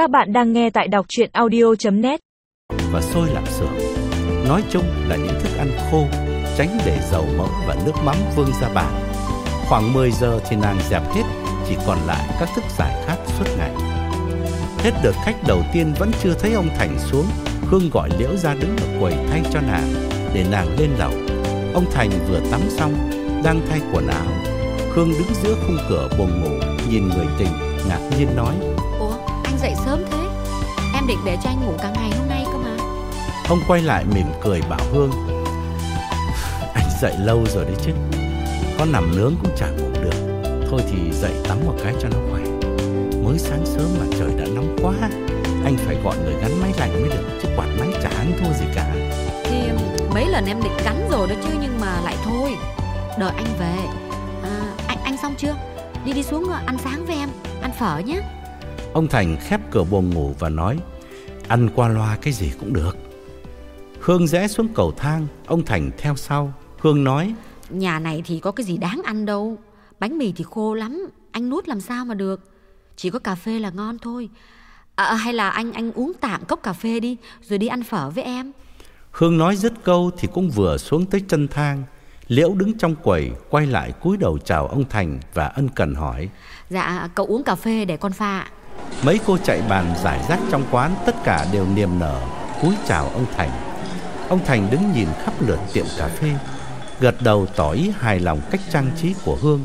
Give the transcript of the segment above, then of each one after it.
Các bạn đang nghe tại đọc chuyện audio.net và sôi lạp xưởng. Nói chung là những thức ăn khô, tránh để dầu mỡ và nước mắm vương ra bàn. Khoảng 10 giờ thì nàng dẹp hết, chỉ còn lại các thức giải khát suốt ngày. Hết đợt khách đầu tiên vẫn chưa thấy ông Thành xuống, Hương gọi Liễu ra đứng ở quầy thay cho nàng, để nàng lên lầu. Ông Thành vừa tắm xong, đang thay quần áo. Hương đứng giữa khung cửa buồng ngủ, nhìn người tình, ngạc nhiên nói. Ủa anh dậy sớm thế. Em định để cho anh ngủ cả ngày hôm nay cơ mà. Ông quay lại mỉm cười bảo Hương. Anh dậy lâu rồi đấy chứ. Có nằm nướng cũng chả ngủ được. Thôi thì dậy tắm một cái cho nó khỏe. Mới sáng sớm mà trời đã nóng quá Anh phải gọi người gắn máy lạnh mới được Chứ quạt máy chả ăn thua gì cả. Thì mấy lần em định gắn rồi đó chứ Nhưng mà lại thôi. Đợi anh về. À, anh, anh xong chưa? Đi đi xuống ăn sáng với em. Ăn phở nhé Ông Thành khép cửa buồng ngủ và nói Ăn qua loa cái gì cũng được. Hương rẽ xuống cầu thang Ông Thành theo sau. Hương nói Nhà này thì có cái gì đáng ăn đâu Bánh mì thì khô lắm Anh nuốt làm sao mà được. Chỉ có cà phê là ngon thôi. À, Hay là anh anh uống tạm cốc cà phê đi Rồi đi ăn phở với em. Hương nói dứt câu thì cũng vừa xuống tới chân thang. Liễu đứng trong quầy Quay lại cúi đầu chào ông Thành Và ân cần hỏi Dạ cậu uống cà phê để con pha ạ. Mấy cô chạy bàn giải rác trong quán Tất cả đều niềm nở cúi chào ông Thành. Ông Thành đứng nhìn khắp lượt tiệm cà phê Gật đầu tỏ ý hài lòng cách trang trí của Hương.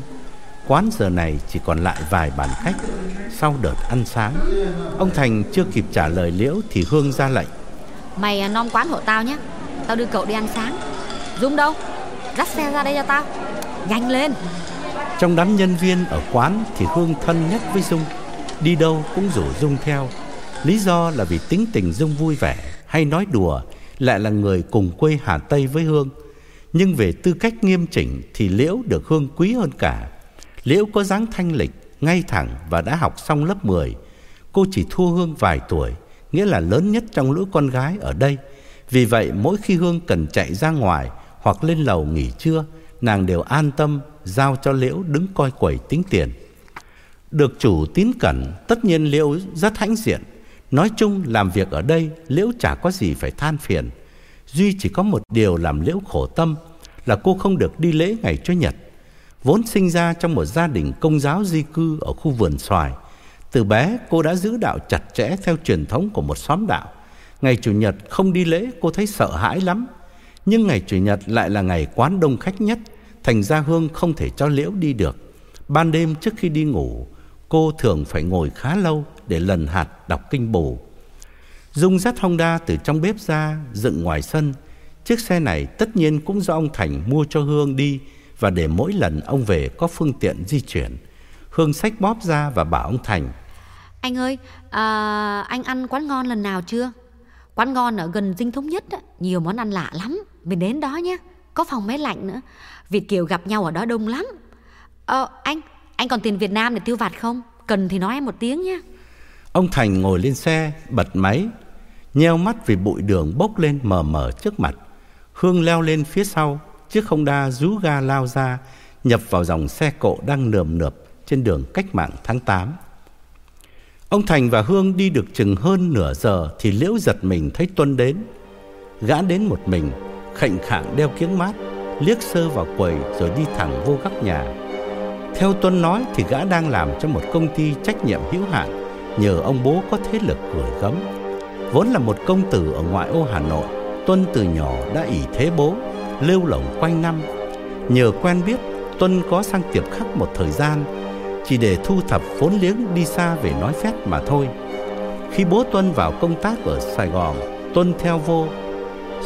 Quán giờ này chỉ còn lại vài bàn khách. Sau đợt ăn sáng Ông Thành chưa kịp trả lời Liễu Thì Hương ra lệnh. Mày à, nom quán hộ tao nhé. Tao đưa cậu đi ăn sáng. Dung đâu? Dắt xe ra đây cho tao. Nhanh lên. Trong đám nhân viên ở quán Thì Hương thân nhất với Dung Đi đâu cũng rủ Dung theo. Lý do là vì tính tình Dung vui vẻ Hay nói đùa Lại là người cùng quê Hà Tây với Hương. Nhưng về tư cách nghiêm chỉnh Thì Liễu được Hương quý hơn cả. Liễu có dáng thanh lịch, Ngay thẳng và đã học xong lớp 10 Cô chỉ thua Hương vài tuổi, Nghĩa là lớn nhất trong lũ con gái ở đây. Vì vậy, mỗi khi Hương cần chạy ra ngoài Hoặc lên lầu nghỉ trưa, Nàng đều an tâm Giao cho Liễu đứng coi quẩy tính tiền được chủ tín cẩn, tất nhiên Liễu rất hãnh diện. Nói chung làm việc ở đây Liễu chả có gì phải than phiền. Duy chỉ có một điều làm Liễu khổ tâm là cô không được đi lễ ngày Chủ nhật. Vốn sinh ra trong một gia đình công giáo di cư ở khu vườn xoài. Từ bé cô đã giữ đạo chặt chẽ theo truyền thống của một xóm đạo. Ngày Chủ nhật không đi lễ cô thấy sợ hãi lắm. Nhưng ngày Chủ nhật lại là ngày quán đông khách nhất. Thành ra Hương không thể cho Liễu đi được. Ban đêm trước khi đi ngủ Cô thường phải ngồi khá lâu để lần hạt đọc kinh bổ. Dung dắt Honda từ trong bếp ra dựng ngoài sân. Chiếc xe này tất nhiên cũng do ông Thành mua cho Hương đi và để mỗi lần ông về có phương tiện di chuyển. Hương xách bóp ra và bảo ông Thành. Anh ơi, à, anh ăn quán ngon lần nào chưa? Quán ngon ở gần dinh thống nhất á, nhiều món ăn lạ lắm. Mình đến đó nhé. Có phòng máy lạnh nữa. Việt Kiều gặp nhau ở đó đông lắm. Ờ, anh, anh còn tiền Việt Nam để tiêu vặt không? Cần thì nói em một tiếng nhé. Ông Thành ngồi lên xe, bật máy, nheo mắt vì bụi đường bốc lên mờ mờ trước mặt. Hương leo lên phía sau, chiếc Honda rú ga lao ra, nhập vào dòng xe cộ đang nườm nượp trên đường cách mạng tháng 8. Ông Thành và Hương đi được chừng hơn nửa giờ thì Liễu giật mình thấy Tuân đến. Gã đến một mình, khệnh khạng đeo kiếng mát, liếc sơ vào quầy rồi đi thẳng vô góc nhà. Theo Tuân nói thì gã đang làm cho một công ty trách nhiệm hữu hạn nhờ ông bố có thế lực gửi gắm. Vốn là một công tử ở ngoại ô Hà Nội, Tuân từ nhỏ đã ỷ thế bố, lưu lỏng quanh năm. Nhờ quen biết, Tuân có sang tiệp khắc một thời gian, chỉ để thu thập vốn liếng đi xa về nói phét mà thôi. Khi bố Tuân vào công tác ở Sài Gòn, Tuân theo vô,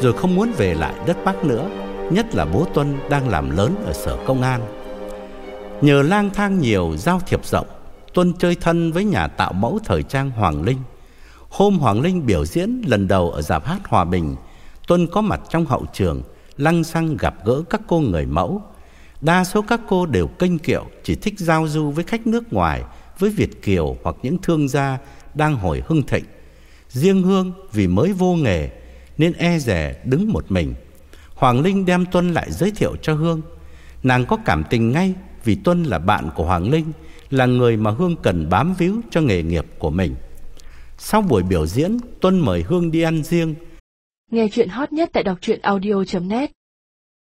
rồi không muốn về lại đất Bắc nữa, nhất là bố Tuân đang làm lớn ở sở công an. Nhờ lang thang nhiều, giao thiệp rộng, Tuân chơi thân với nhà tạo mẫu thời trang Hoàng Linh. Hôm Hoàng Linh biểu diễn lần đầu ở dạp hát Hòa Bình, Tuân có mặt trong hậu trường, Lăng xăng gặp gỡ các cô người mẫu. Đa số các cô đều kênh kiệu, Chỉ thích giao du với khách nước ngoài, Với Việt Kiều hoặc những thương gia Đang hồi hưng thịnh. Riêng Hương vì mới vô nghề, Nên e rè đứng một mình. Hoàng Linh đem Tuân lại giới thiệu cho Hương. Nàng có cảm tình ngay vì Tuân là bạn của Hoàng Linh, là người mà Hương cần bám víu cho nghề nghiệp của mình. Sau buổi biểu diễn, Tuân mời Hương đi ăn riêng. Nghe chuyện hot nhất tại đọc truyện audio net